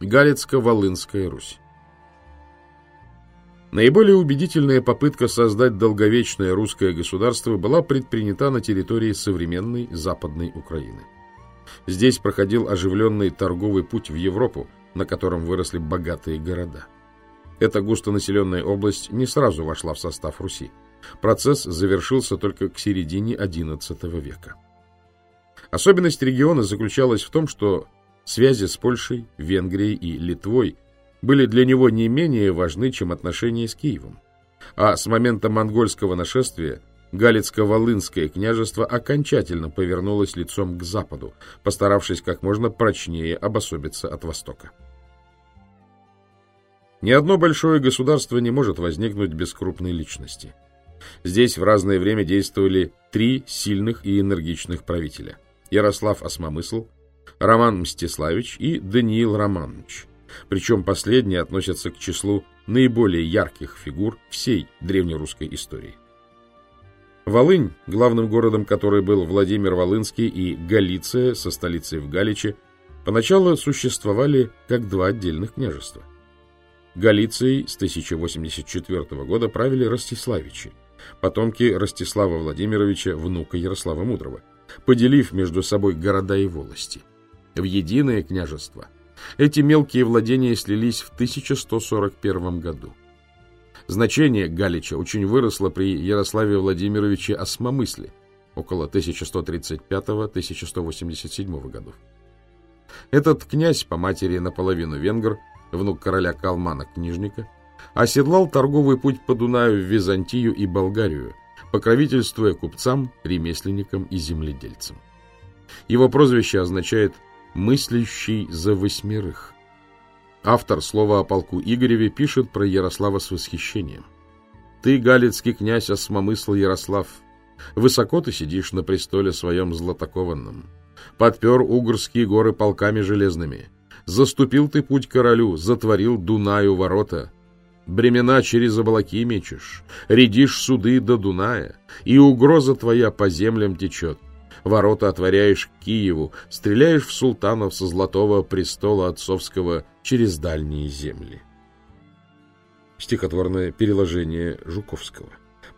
Галицко-Волынская Русь. Наиболее убедительная попытка создать долговечное русское государство была предпринята на территории современной Западной Украины. Здесь проходил оживленный торговый путь в Европу, на котором выросли богатые города. Эта густонаселенная область не сразу вошла в состав Руси. Процесс завершился только к середине XI века. Особенность региона заключалась в том, что связи с Польшей, Венгрией и Литвой были для него не менее важны, чем отношения с Киевом. А с момента монгольского нашествия Галицко-Волынское княжество окончательно повернулось лицом к западу, постаравшись как можно прочнее обособиться от востока. Ни одно большое государство не может возникнуть без крупной личности. Здесь в разное время действовали три сильных и энергичных правителя. Ярослав Осмомысл, Роман Мстиславич и Даниил Романович – причем последние относятся к числу наиболее ярких фигур всей древнерусской истории. Волынь, главным городом которой был Владимир Волынский и Галиция со столицей в Галиче, поначалу существовали как два отдельных княжества. Галицией с 1084 года правили Ростиславичи, потомки Ростислава Владимировича, внука Ярослава Мудрого, поделив между собой города и волости. В единое княжество эти мелкие владения слились в 1141 году. Значение Галича очень выросло при Ярославе Владимировиче Осмомысле около 1135-1187 годов. Этот князь по матери наполовину венгр, внук короля Калмана-книжника, оседлал торговый путь по Дунаю в Византию и Болгарию, покровительствуя купцам, ремесленникам и земледельцам. Его прозвище означает мыслящий за восьмерых. Автор слова о полку Игореве пишет про Ярослава с восхищением. «Ты, галицкий князь Осмомысл Ярослав, высоко ты сидишь на престоле своем златокованном, подпер угорские горы полками железными, заступил ты путь королю, затворил Дунаю ворота, бремена через облаки мечешь, рядишь суды до Дуная, и угроза твоя по землям течет, ворота отворяешь к Киеву, стреляешь в султанов со золотого престола отцовского через дальние земли. Стихотворное переложение Жуковского.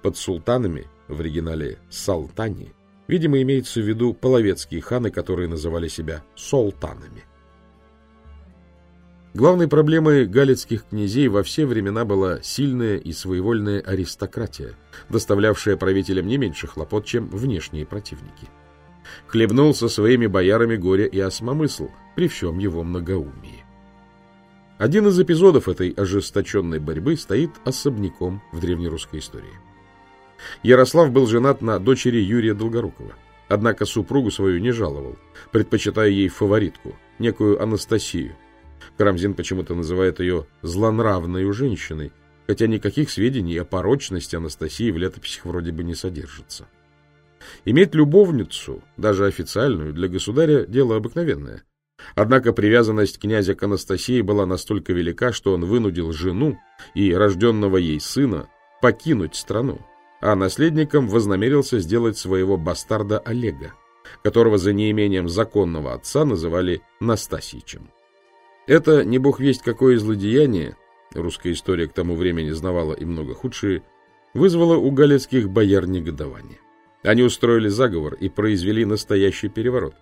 Под султанами, в оригинале «салтани», видимо, имеется в виду половецкие ханы, которые называли себя «солтанами». Главной проблемой галицких князей во все времена была сильная и своевольная аристократия, доставлявшая правителям не меньше хлопот, чем внешние противники хлебнул со своими боярами горе и осмомысл при всем его многоумии. Один из эпизодов этой ожесточенной борьбы стоит особняком в древнерусской истории. Ярослав был женат на дочери Юрия Долгорукова, однако супругу свою не жаловал, предпочитая ей фаворитку, некую Анастасию. Карамзин почему-то называет ее злонравной женщиной, хотя никаких сведений о порочности Анастасии в летописях вроде бы не содержится. Иметь любовницу, даже официальную, для государя – дело обыкновенное. Однако привязанность князя к Анастасии была настолько велика, что он вынудил жену и рожденного ей сына покинуть страну, а наследником вознамерился сделать своего бастарда Олега, которого за неимением законного отца называли Настасичем. Это не бог весть какое злодеяние, русская история к тому времени знавала и много худшие, вызвало у галецких бояр негодование. Они устроили заговор и произвели настоящий переворот.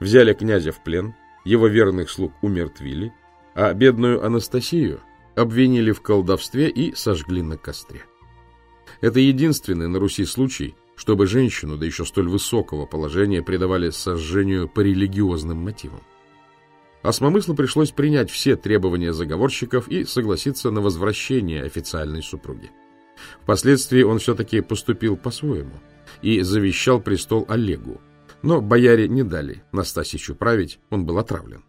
Взяли князя в плен, его верных слуг умертвили, а бедную Анастасию обвинили в колдовстве и сожгли на костре. Это единственный на Руси случай, чтобы женщину, да еще столь высокого положения, предавали сожжению по религиозным мотивам. Осмомыслу пришлось принять все требования заговорщиков и согласиться на возвращение официальной супруги. Впоследствии он все-таки поступил по-своему – и завещал престол Олегу. Но бояре не дали Настасичу править, он был отравлен.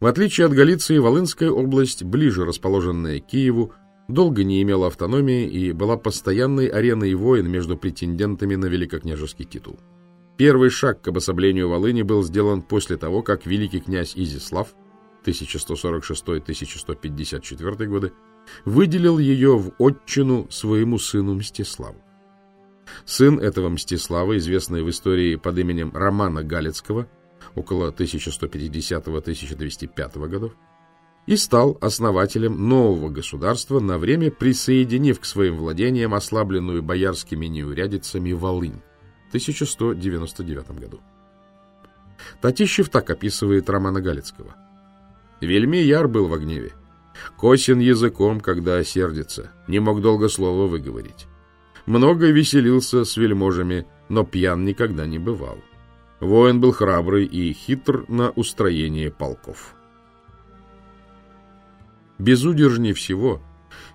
В отличие от Галиции, Волынская область, ближе расположенная к Киеву, долго не имела автономии и была постоянной ареной войн между претендентами на великокняжеский титул. Первый шаг к обособлению Волыни был сделан после того, как великий князь Изислав 1146-1154 годы выделил ее в отчину своему сыну Мстиславу. Сын этого Мстислава, известный в истории под именем Романа Галицкого, около 1150-1205 годов, и стал основателем нового государства, на время присоединив к своим владениям ослабленную боярскими неурядицами Волынь в 1199 году. Татищев так описывает Романа Галицкого. «Вельми яр был в гневе, косен языком, когда осердится, не мог долго слова выговорить. Много веселился с вельможами, но пьян никогда не бывал. Воин был храбрый и хитр на устроение полков». Безудержнее всего,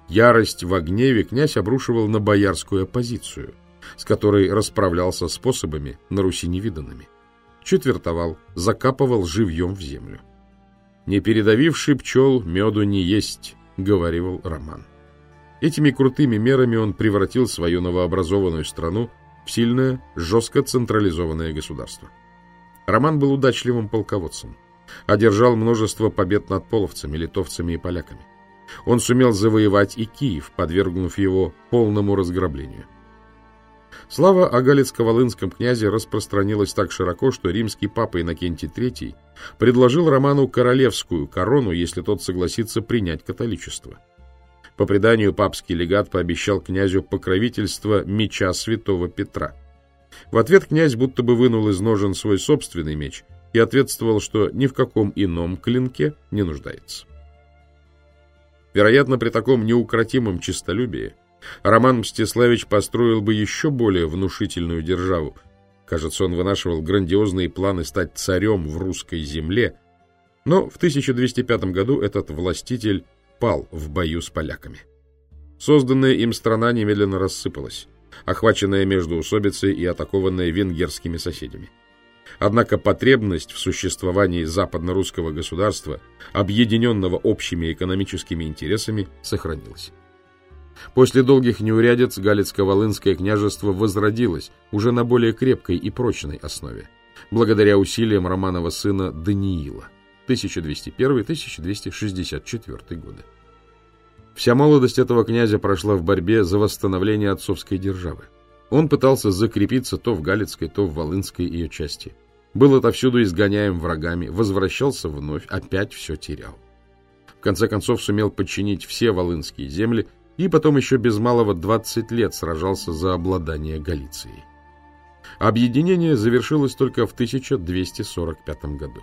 ярость в гневе князь обрушивал на боярскую оппозицию, с которой расправлялся способами на Руси невиданными. Четвертовал, закапывал живьем в землю. «Не передавивший пчел меду не есть», — говорил Роман. Этими крутыми мерами он превратил свою новообразованную страну в сильное, жестко централизованное государство. Роман был удачливым полководцем одержал множество побед над половцами, литовцами и поляками. Он сумел завоевать и Киев, подвергнув его полному разграблению. Слава о Галицко-Волынском князе распространилась так широко, что римский папа Иннокентий III предложил Роману королевскую корону, если тот согласится принять католичество. По преданию, папский легат пообещал князю покровительство меча святого Петра. В ответ князь будто бы вынул из ножен свой собственный меч – и ответствовал, что ни в каком ином клинке не нуждается. Вероятно, при таком неукротимом честолюбии Роман Мстиславич построил бы еще более внушительную державу. Кажется, он вынашивал грандиозные планы стать царем в русской земле, но в 1205 году этот властитель пал в бою с поляками. Созданная им страна немедленно рассыпалась, охваченная междоусобицей и атакованная венгерскими соседями. Однако потребность в существовании западно-русского государства, объединенного общими экономическими интересами, сохранилась. После долгих неурядиц Галицко-Волынское княжество возродилось уже на более крепкой и прочной основе, благодаря усилиям Романова сына Даниила 1201-1264 годы. Вся молодость этого князя прошла в борьбе за восстановление отцовской державы. Он пытался закрепиться то в Галицкой, то в Волынской ее части. Был отовсюду изгоняем врагами, возвращался вновь, опять все терял. В конце концов сумел подчинить все волынские земли и потом еще без малого 20 лет сражался за обладание Галицией. Объединение завершилось только в 1245 году.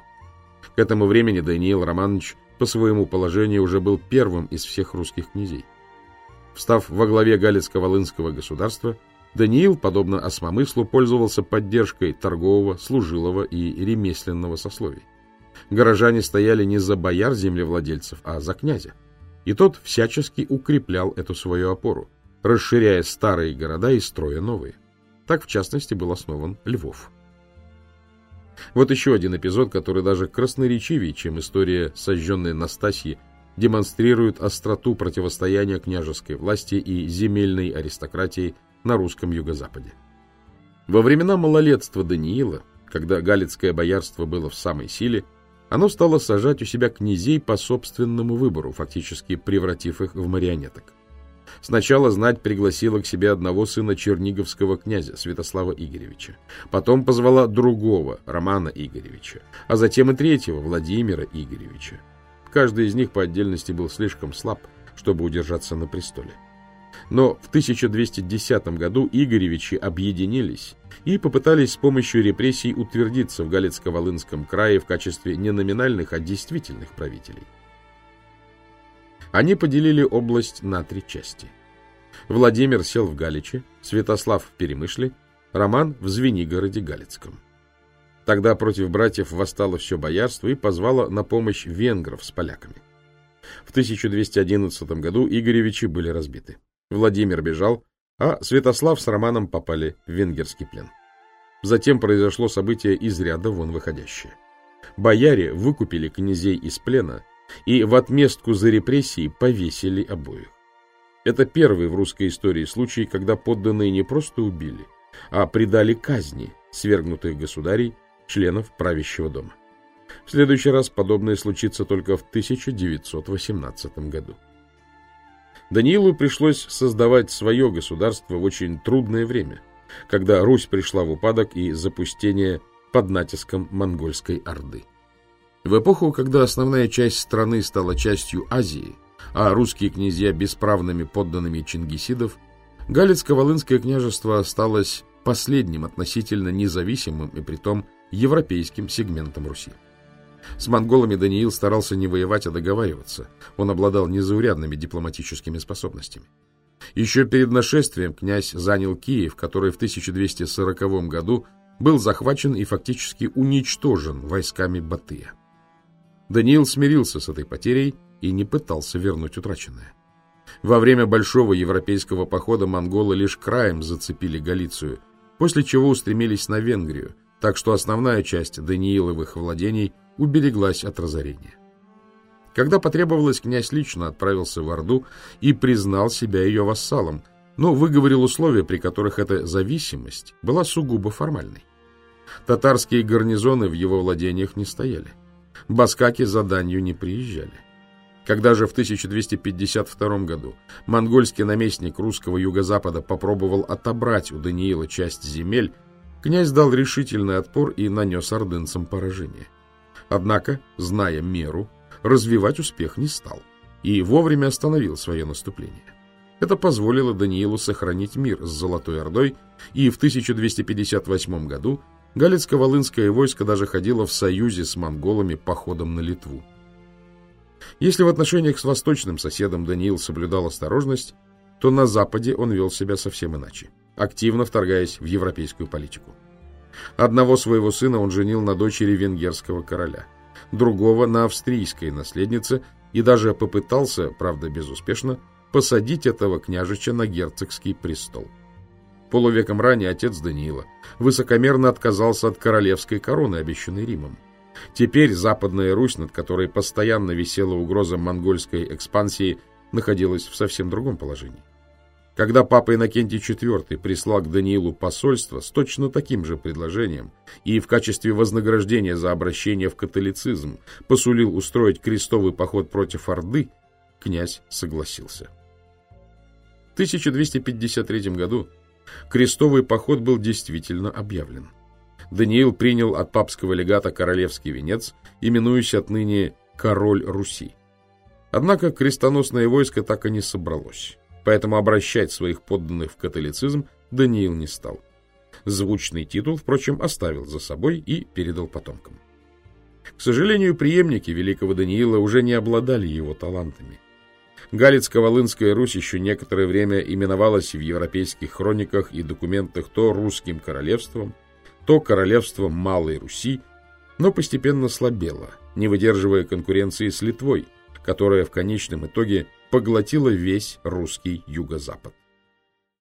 К этому времени Даниил Романович по своему положению уже был первым из всех русских князей. Встав во главе Галицко-Волынского государства, Даниил, подобно осмомыслу, пользовался поддержкой торгового, служилого и ремесленного сословий. Горожане стояли не за бояр землевладельцев, а за князя. И тот всячески укреплял эту свою опору, расширяя старые города и строя новые. Так, в частности, был основан Львов. Вот еще один эпизод, который даже красноречивее, чем история сожженной Настасьи, демонстрирует остроту противостояния княжеской власти и земельной аристократии на русском юго-западе. Во времена малолетства Даниила, когда галицкое боярство было в самой силе, оно стало сажать у себя князей по собственному выбору, фактически превратив их в марионеток. Сначала знать пригласила к себе одного сына черниговского князя, Святослава Игоревича. Потом позвала другого, Романа Игоревича, а затем и третьего, Владимира Игоревича. Каждый из них по отдельности был слишком слаб, чтобы удержаться на престоле. Но в 1210 году Игоревичи объединились и попытались с помощью репрессий утвердиться в Галицко-Волынском крае в качестве не номинальных, а действительных правителей. Они поделили область на три части. Владимир сел в Галиче, Святослав в Перемышле, Роман в Звенигороде Галицком. Тогда против братьев восстало все боярство и позвало на помощь венгров с поляками. В 1211 году Игоревичи были разбиты. Владимир бежал, а Святослав с Романом попали в венгерский плен. Затем произошло событие из ряда вон выходящее. Бояре выкупили князей из плена и в отместку за репрессии повесили обоих. Это первый в русской истории случай, когда подданные не просто убили, а предали казни свергнутых государей, членов правящего дома. В следующий раз подобное случится только в 1918 году. Даниилу пришлось создавать свое государство в очень трудное время, когда Русь пришла в упадок и запустение под натиском монгольской орды. В эпоху, когда основная часть страны стала частью Азии, а русские князья бесправными подданными чингисидов, Галицко-Волынское княжество осталось последним относительно независимым и притом европейским сегментом Руси. С монголами Даниил старался не воевать, а договариваться. Он обладал незаурядными дипломатическими способностями. Еще перед нашествием князь занял Киев, который в 1240 году был захвачен и фактически уничтожен войсками Батыя. Даниил смирился с этой потерей и не пытался вернуть утраченное. Во время большого европейского похода монголы лишь краем зацепили Галицию, после чего устремились на Венгрию, так что основная часть Данииловых владений убереглась от разорения. Когда потребовалось, князь лично отправился в Орду и признал себя ее вассалом, но выговорил условия, при которых эта зависимость была сугубо формальной. Татарские гарнизоны в его владениях не стояли. Баскаки за данью не приезжали. Когда же в 1252 году монгольский наместник русского юго-запада попробовал отобрать у Даниила часть земель, князь дал решительный отпор и нанес ордынцам поражение. Однако, зная меру, развивать успех не стал и вовремя остановил свое наступление. Это позволило Даниилу сохранить мир с Золотой Ордой, и в 1258 году Галицко-Волынское войско даже ходило в союзе с монголами походом на Литву. Если в отношениях с восточным соседом Даниил соблюдал осторожность, то на Западе он вел себя совсем иначе, активно вторгаясь в европейскую политику. Одного своего сына он женил на дочери венгерского короля, другого на австрийской наследнице и даже попытался, правда безуспешно, посадить этого княжича на герцогский престол. Полувеком ранее отец Даниила высокомерно отказался от королевской короны, обещанной Римом. Теперь Западная Русь, над которой постоянно висела угроза монгольской экспансии, находилась в совсем другом положении. Когда папа Иннокентий IV прислал к Даниилу посольство с точно таким же предложением и в качестве вознаграждения за обращение в католицизм посулил устроить крестовый поход против Орды, князь согласился. В 1253 году крестовый поход был действительно объявлен. Даниил принял от папского легата королевский венец, именуясь отныне «Король Руси». Однако крестоносное войско так и не собралось, поэтому обращать своих подданных в католицизм Даниил не стал. Звучный титул, впрочем, оставил за собой и передал потомкам. К сожалению, преемники великого Даниила уже не обладали его талантами. Галицко-Волынская Русь еще некоторое время именовалась в европейских хрониках и документах то русским королевством, то королевство Малой Руси, но постепенно слабело, не выдерживая конкуренции с Литвой, которая в конечном итоге поглотила весь русский юго-запад.